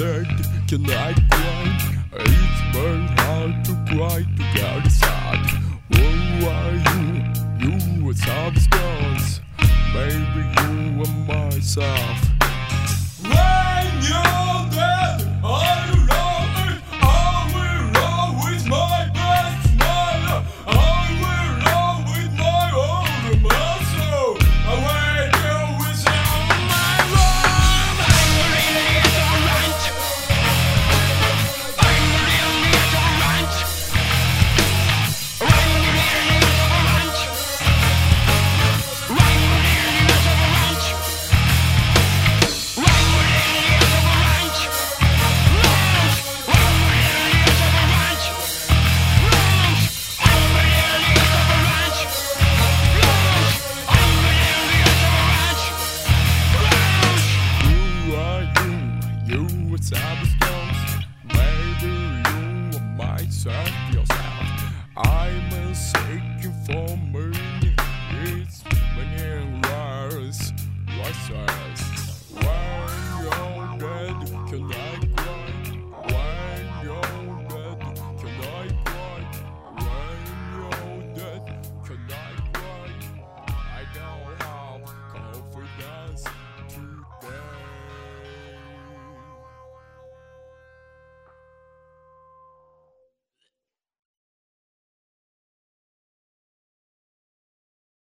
dead, can I cry? It's very hard to cry, to get sad. Who are you? You were some stars. Maybe you were myself. Suarez.